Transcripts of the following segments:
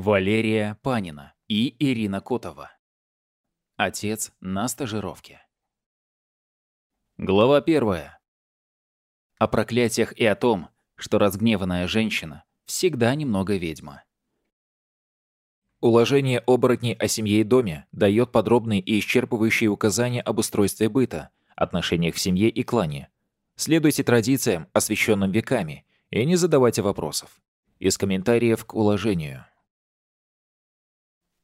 Валерия Панина и Ирина Котова. Отец на стажировке. Глава первая. О проклятиях и о том, что разгневанная женщина всегда немного ведьма. Уложение оборотней о семье и доме дает подробные и исчерпывающие указания об устройстве быта, отношениях в семье и клане. Следуйте традициям, освященным веками, и не задавайте вопросов. Из комментариев к уложению.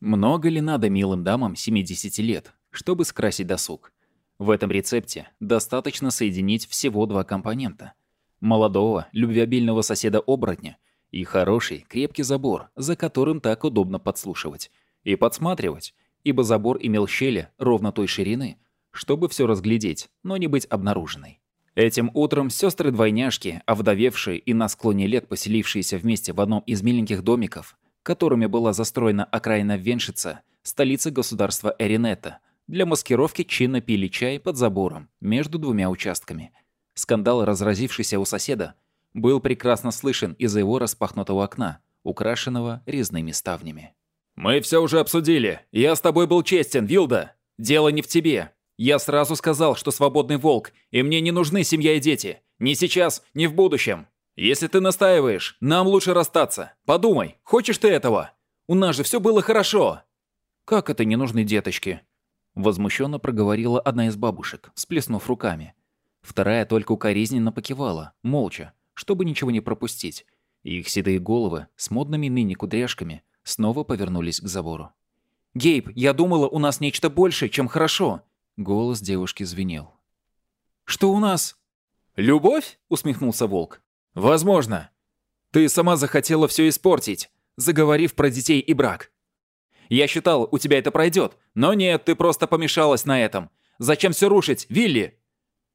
Много ли надо милым дамам 70 лет, чтобы скрасить досуг? В этом рецепте достаточно соединить всего два компонента. Молодого, любвеобильного соседа-оборотня и хороший, крепкий забор, за которым так удобно подслушивать. И подсматривать, ибо забор имел щели ровно той ширины, чтобы все разглядеть, но не быть обнаруженной. Этим утром сестры-двойняшки, овдовевшие и на склоне лет поселившиеся вместе в одном из миленьких домиков, которыми была застроена окраина Веншица, столица государства Эринета, для маскировки чинно пили чай под забором между двумя участками. Скандал, разразившийся у соседа, был прекрасно слышен из-за его распахнутого окна, украшенного резными ставнями. «Мы все уже обсудили. Я с тобой был честен, Вилда. Дело не в тебе. Я сразу сказал, что свободный волк, и мне не нужны семья и дети. Ни сейчас, ни в будущем. «Если ты настаиваешь, нам лучше расстаться. Подумай, хочешь ты этого? У нас же все было хорошо!» «Как это не нужны деточки?» Возмущенно проговорила одна из бабушек, всплеснув руками. Вторая только укоризненно покивала, молча, чтобы ничего не пропустить. Их седые головы с модными ныне кудряшками снова повернулись к забору. «Гейб, я думала, у нас нечто большее, чем хорошо!» Голос девушки звенел. «Что у нас?» «Любовь?» — усмехнулся волк. Возможно. Ты сама захотела все испортить, заговорив про детей и брак. Я считал, у тебя это пройдет, но нет, ты просто помешалась на этом. Зачем все рушить, Вилли?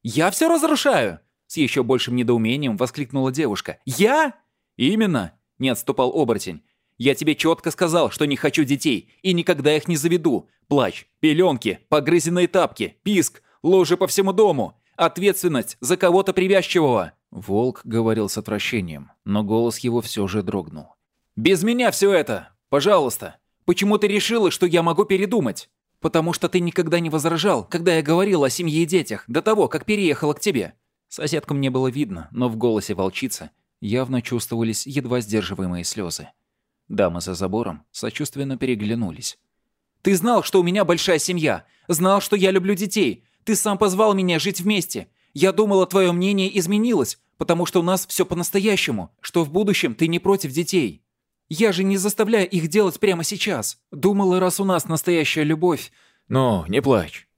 Я все разрушаю! С еще большим недоумением воскликнула девушка. Я? Именно, не отступал оборотень. Я тебе четко сказал, что не хочу детей и никогда их не заведу. Плач, пеленки, погрызенные тапки, писк, ложи по всему дому. Ответственность за кого-то привязчивого!» Волк говорил с отвращением, но голос его все же дрогнул. «Без меня все это! Пожалуйста! Почему ты решила, что я могу передумать? Потому что ты никогда не возражал, когда я говорил о семье и детях, до того, как переехала к тебе!» Соседкам не было видно, но в голосе волчицы явно чувствовались едва сдерживаемые слезы. Дамы за забором сочувственно переглянулись. «Ты знал, что у меня большая семья! Знал, что я люблю детей! Ты сам позвал меня жить вместе. Я думала, твое мнение изменилось, потому что у нас все по-настоящему, что в будущем ты не против детей. Я же не заставляю их делать прямо сейчас. Думала, раз у нас настоящая любовь... Ну, не плачь.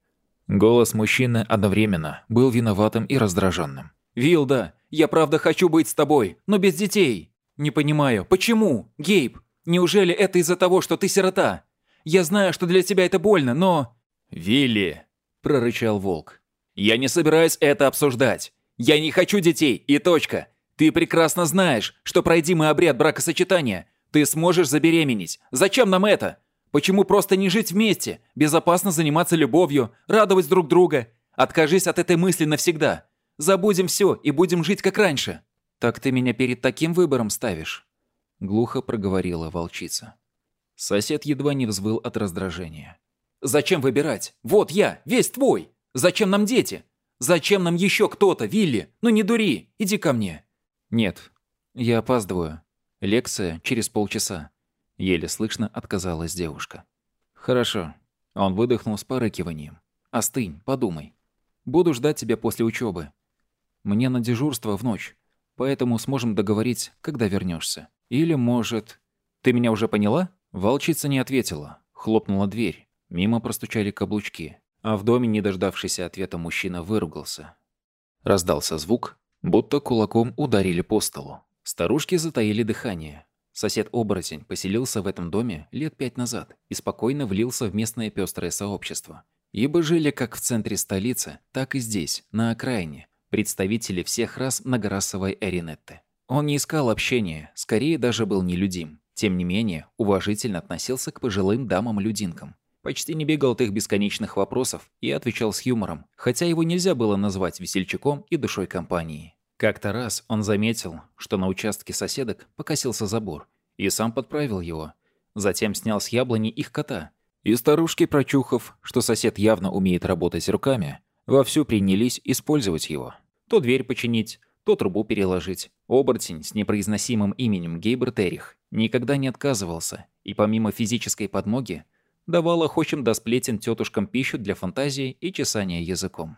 Голос мужчины одновременно был виноватым и раздраженным. «Вилда, я правда хочу быть с тобой, но без детей. Не понимаю, почему, Гейб? Неужели это из-за того, что ты сирота? Я знаю, что для тебя это больно, но...» «Вилли, – прорычал волк. «Я не собираюсь это обсуждать. Я не хочу детей, и точка. Ты прекрасно знаешь, что пройди мы обряд бракосочетания, ты сможешь забеременеть. Зачем нам это? Почему просто не жить вместе, безопасно заниматься любовью, радовать друг друга? Откажись от этой мысли навсегда. Забудем все и будем жить как раньше». «Так ты меня перед таким выбором ставишь?» Глухо проговорила волчица. Сосед едва не взвыл от раздражения. Зачем выбирать? Вот я, весь твой. Зачем нам дети? Зачем нам еще кто-то, Вилли? Ну не дури, иди ко мне. Нет, я опаздываю. Лекция через полчаса. Еле слышно отказалась девушка. Хорошо. Он выдохнул с порыкиванием. Остынь, подумай. Буду ждать тебя после учебы. Мне на дежурство в ночь, поэтому сможем договорить, когда вернешься. Или, может... Ты меня уже поняла? Волчица не ответила. Хлопнула дверь. Мимо простучали каблучки, а в доме, не дождавшийся ответа, мужчина выругался. Раздался звук, будто кулаком ударили по столу. Старушки затаили дыхание. Сосед-оборотень поселился в этом доме лет пять назад и спокойно влился в местное пестрое сообщество. Ибо жили как в центре столицы, так и здесь, на окраине, представители всех рас многорасовой Эринетты. Он не искал общения, скорее даже был нелюдим. Тем не менее, уважительно относился к пожилым дамам-людинкам, Почти не бегал от их бесконечных вопросов и отвечал с юмором, хотя его нельзя было назвать весельчаком и душой компании. Как-то раз он заметил, что на участке соседок покосился забор, и сам подправил его. Затем снял с яблони их кота. И старушки, прочухав, что сосед явно умеет работать руками, вовсю принялись использовать его. То дверь починить, то трубу переложить. Оборотень с непроизносимым именем Гейбер Террих никогда не отказывался, и помимо физической подмоги, давал охочим до сплетен тетушкам пищу для фантазии и чесания языком.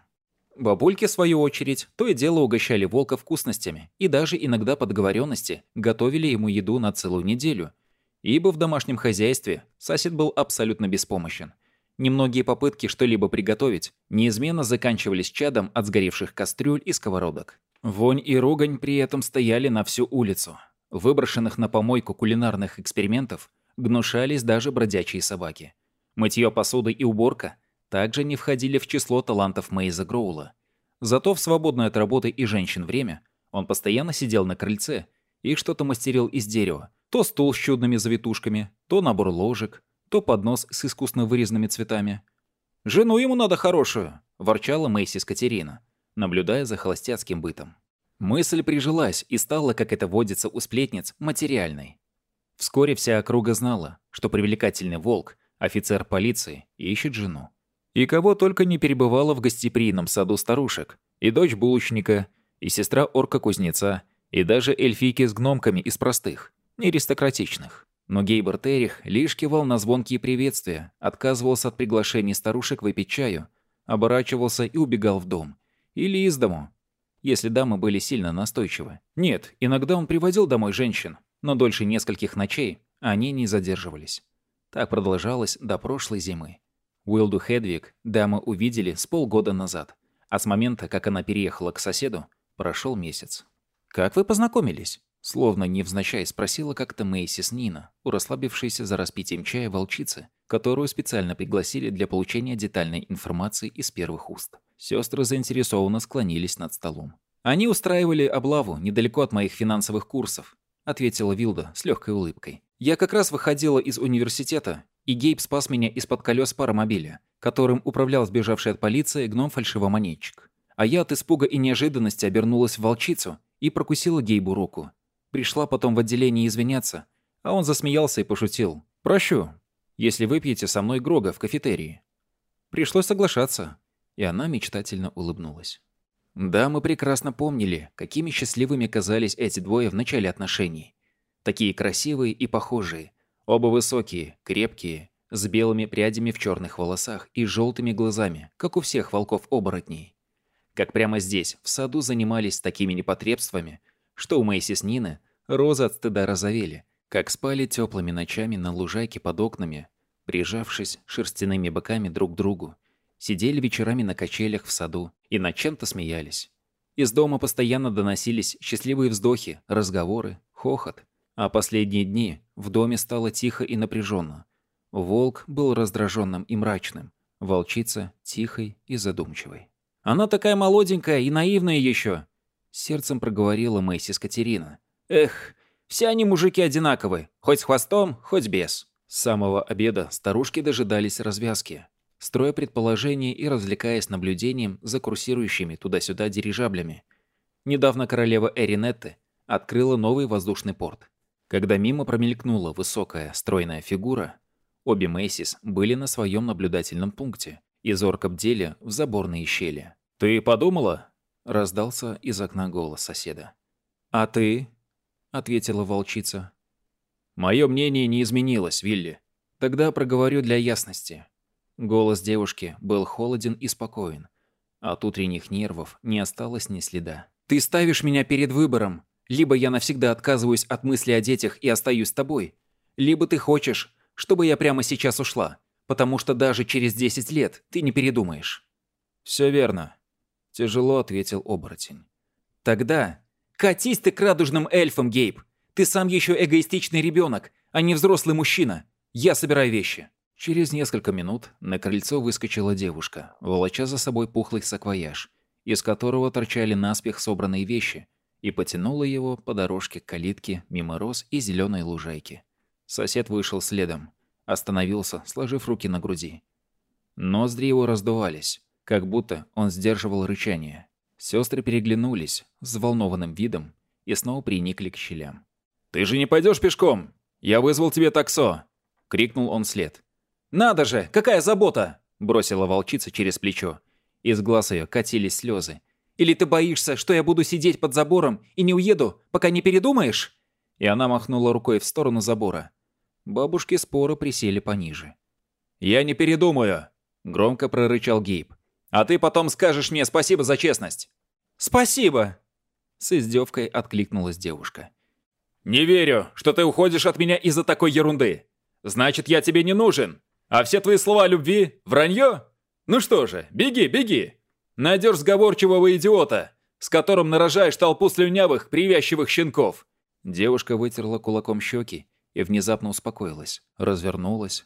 Бабульки, в свою очередь, то и дело угощали волка вкусностями и даже иногда по договоренности готовили ему еду на целую неделю, ибо в домашнем хозяйстве сосед был абсолютно беспомощен. Немногие попытки что-либо приготовить неизменно заканчивались чадом от сгоревших кастрюль и сковородок. Вонь и ругань при этом стояли на всю улицу. Выброшенных на помойку кулинарных экспериментов гнушались даже бродячие собаки. Мытье посуды и уборка также не входили в число талантов Мейза Гроула. Зато в свободное от работы и женщин время он постоянно сидел на крыльце и что-то мастерил из дерева. То стул с чудными завитушками, то набор ложек, то поднос с искусно вырезанными цветами. «Жену ему надо хорошую», – ворчала Мэйсис Катерина наблюдая за холостяцким бытом. Мысль прижилась и стала, как это водится у сплетниц, материальной. Вскоре вся округа знала, что привлекательный волк, офицер полиции, ищет жену. И кого только не перебывала в гостеприимном саду старушек, и дочь булочника, и сестра орка-кузнеца, и даже эльфийки с гномками из простых, не аристократичных. Но Гейбер Террих лишь кивал на звонкие приветствия, отказывался от приглашений старушек выпить чаю, оборачивался и убегал в дом, или из дому, если дамы были сильно настойчивы. Нет, иногда он приводил домой женщин, но дольше нескольких ночей они не задерживались. Так продолжалось до прошлой зимы. Уилду Хедвиг дамы увидели с полгода назад, а с момента, как она переехала к соседу, прошел месяц. «Как вы познакомились?» Словно невзначай спросила как-то Мэйсис Нина, у расслабившейся за распитием чая волчицы, которую специально пригласили для получения детальной информации из первых уст. Сестры заинтересованно склонились над столом. «Они устраивали облаву недалеко от моих финансовых курсов», ответила Вилда с легкой улыбкой. «Я как раз выходила из университета, и Гейб спас меня из-под колес паромобиля, которым управлял сбежавший от полиции гном-фальшивомонетчик. А я от испуга и неожиданности обернулась в волчицу и прокусила Гейбу руку. Пришла потом в отделение извиняться, а он засмеялся и пошутил. «Прощу, если выпьете со мной Грога в кафетерии». Пришлось соглашаться, и она мечтательно улыбнулась. Да, мы прекрасно помнили, какими счастливыми казались эти двое в начале отношений. Такие красивые и похожие, оба высокие, крепкие, с белыми прядями в черных волосах и желтыми глазами, как у всех волков-оборотней. Как прямо здесь, в саду занимались такими непотребствами, что у Мэйсис Нины розы от стыда розовели, как спали теплыми ночами на лужайке под окнами, прижавшись шерстяными боками друг к другу, сидели вечерами на качелях в саду и над чем-то смеялись. Из дома постоянно доносились счастливые вздохи, разговоры, хохот. А последние дни в доме стало тихо и напряженно. Волк был раздраженным и мрачным, волчица — тихой и задумчивой. «Она такая молоденькая и наивная еще!» Сердцем проговорила Мэйсис Катерина. «Эх, все они мужики одинаковые, хоть с хвостом, хоть без». С самого обеда старушки дожидались развязки строя предположения и развлекаясь наблюдением за курсирующими туда-сюда дирижаблями. Недавно королева Эринетты открыла новый воздушный порт. Когда мимо промелькнула высокая, стройная фигура, обе Мэйсис были на своем наблюдательном пункте и зорко бдели в заборные щели. «Ты подумала?» — раздался из окна голос соседа. «А ты?» — ответила волчица. «Мое мнение не изменилось, Вилли. Тогда проговорю для ясности. Голос девушки был холоден и спокоен. От утренних нервов не осталось ни следа. «Ты ставишь меня перед выбором. Либо я навсегда отказываюсь от мысли о детях и остаюсь с тобой, либо ты хочешь, чтобы я прямо сейчас ушла, потому что даже через 10 лет ты не передумаешь». «Все верно», — тяжело ответил оборотень. «Тогда катись ты к радужным эльфам, Гейб. Ты сам еще эгоистичный ребенок, а не взрослый мужчина. Я собираю вещи». Через несколько минут на крыльцо выскочила девушка, волоча за собой пухлый саквояж, из которого торчали наспех собранные вещи, и потянула его по дорожке к калитке мимо роз и зеленой лужайки. Сосед вышел следом, остановился, сложив руки на груди. Ноздри его раздувались, как будто он сдерживал рычание. Сестры переглянулись с взволнованным видом и снова приникли к щелям. «Ты же не пойдешь пешком? Я вызвал тебе таксо!» крикнул он вслед. «Надо же, какая забота!» — бросила волчица через плечо. Из глаз ее катились слезы. «Или ты боишься, что я буду сидеть под забором и не уеду, пока не передумаешь?» И она махнула рукой в сторону забора. Бабушки споро присели пониже. «Я не передумаю!» — громко прорычал Гейб. «А ты потом скажешь мне спасибо за честность!» «Спасибо!» С издевкой откликнулась девушка. «Не верю, что ты уходишь от меня из-за такой ерунды. Значит, я тебе не нужен. А все твои слова о любви — вранье? Ну что же, беги, беги. Найдешь сговорчивого идиота, с которым нарожаешь толпу слюнявых, привязчивых щенков». Девушка вытерла кулаком щеки и внезапно успокоилась, развернулась,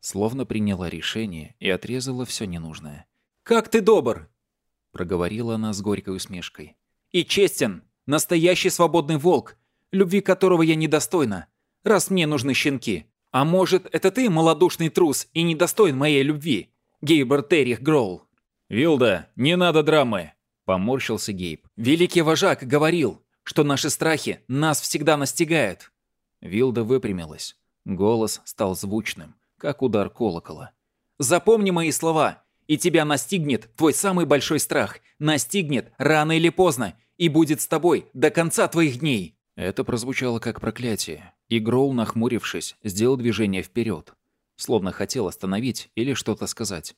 словно приняла решение и отрезала все ненужное. «Как ты добр!» — проговорила она с горькой усмешкой. «И честен! Настоящий свободный волк, любви которого я недостойна, раз мне нужны щенки. А может, это ты, малодушный трус, и недостоин моей любви, Гейбер Террих Гроул?» «Вилда, не надо драмы!» — поморщился Гейб. «Великий вожак говорил, что наши страхи нас всегда настигают!» Вилда выпрямилась. Голос стал звучным, как удар колокола. «Запомни мои слова, и тебя настигнет твой самый большой страх. Настигнет рано или поздно, и будет с тобой до конца твоих дней!» Это прозвучало как проклятие, и Гроул, нахмурившись, сделал движение вперед, словно хотел остановить или что-то сказать.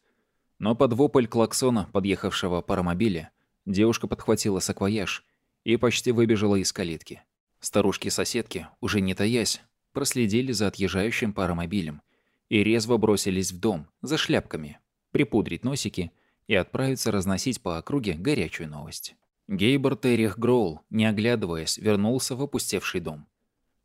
Но под вопль клаксона подъехавшего паромобиля девушка подхватила саквояж и почти выбежала из калитки. Старушки-соседки, уже не таясь, проследили за отъезжающим паромобилем и резво бросились в дом за шляпками, припудрить носики и отправиться разносить по округе горячую новость. Гейбер Террих Гроул, не оглядываясь, вернулся в опустевший дом.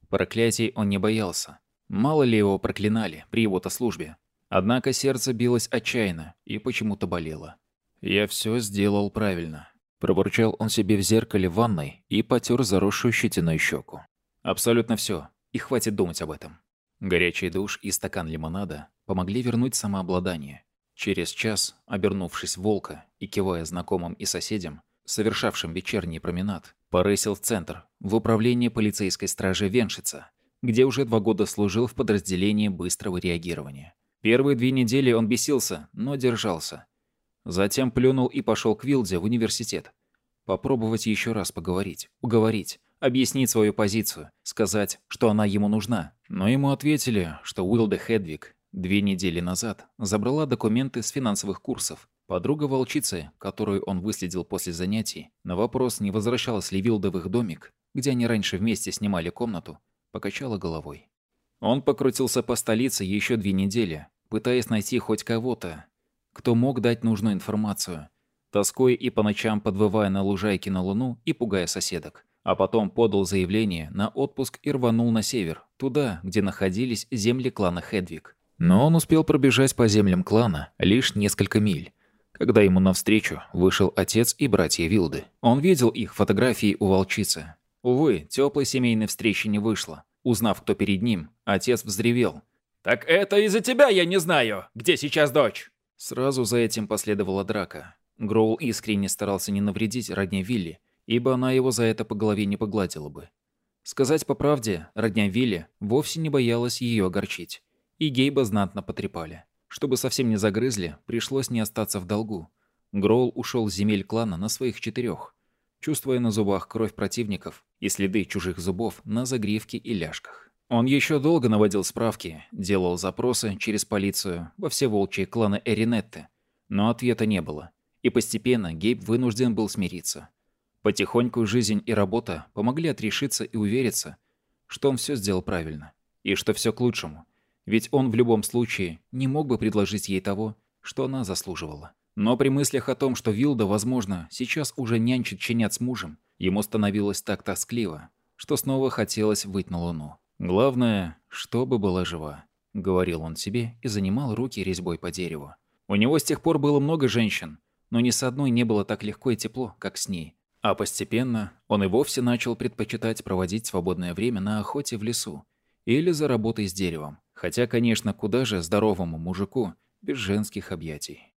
Проклятий он не боялся. Мало ли его проклинали при его-то службе. Однако сердце билось отчаянно и почему-то болело. «Я все сделал правильно», – пробурчал он себе в зеркале в ванной и потер заросшую щетиной щеку. «Абсолютно все, и хватит думать об этом». Горячий душ и стакан лимонада помогли вернуть самообладание. Через час, обернувшись волка и кивая знакомым и соседям, совершавшим вечерний променад, порысил в центр, в управление полицейской стражи Веншица, где уже два года служил в подразделении быстрого реагирования. Первые две недели он бесился, но держался. Затем плюнул и пошел к Вилде в университет. Попробовать еще раз поговорить, уговорить, объяснить свою позицию, сказать, что она ему нужна. Но ему ответили, что Уилда Хедвиг две недели назад забрала документы с финансовых курсов Подруга волчицы, которую он выследил после занятий, на вопрос, не возвращалась ли Вилда в их домик, где они раньше вместе снимали комнату, покачала головой. Он покрутился по столице еще две недели, пытаясь найти хоть кого-то, кто мог дать нужную информацию, тоской и по ночам подвывая на лужайке на луну и пугая соседок. А потом подал заявление на отпуск и рванул на север, туда, где находились земли клана Хедвиг. Но он успел пробежать по землям клана лишь несколько миль, когда ему навстречу вышел отец и братья Вилды. Он видел их фотографии у волчицы. Увы, теплой семейной встречи не вышло. Узнав, кто перед ним, отец взревел. «Так это из-за тебя я не знаю, где сейчас дочь!» Сразу за этим последовала драка. Гроул искренне старался не навредить родне Вилли, ибо она его за это по голове не погладила бы. Сказать по правде, родня Вилли вовсе не боялась ее огорчить. И Гейба знатно потрепали. Чтобы совсем не загрызли, пришлось не остаться в долгу. Гроул ушел с земель клана на своих четырех, чувствуя на зубах кровь противников и следы чужих зубов на загривке и ляжках. Он еще долго наводил справки, делал запросы через полицию во все волчьи кланы Эринетты, но ответа не было. И постепенно Гейб вынужден был смириться. Потихоньку жизнь и работа помогли отрешиться и увериться, что он все сделал правильно, и что все к лучшему – ведь он в любом случае не мог бы предложить ей того, что она заслуживала. Но при мыслях о том, что Вилда, возможно, сейчас уже нянчит щенят с мужем, ему становилось так тоскливо, что снова хотелось выйти на луну. «Главное, чтобы была жива», — говорил он себе и занимал руки резьбой по дереву. У него с тех пор было много женщин, но ни с одной не было так легко и тепло, как с ней. А постепенно он и вовсе начал предпочитать проводить свободное время на охоте в лесу или за работой с деревом. Хотя, конечно, куда же здоровому мужику без женских объятий.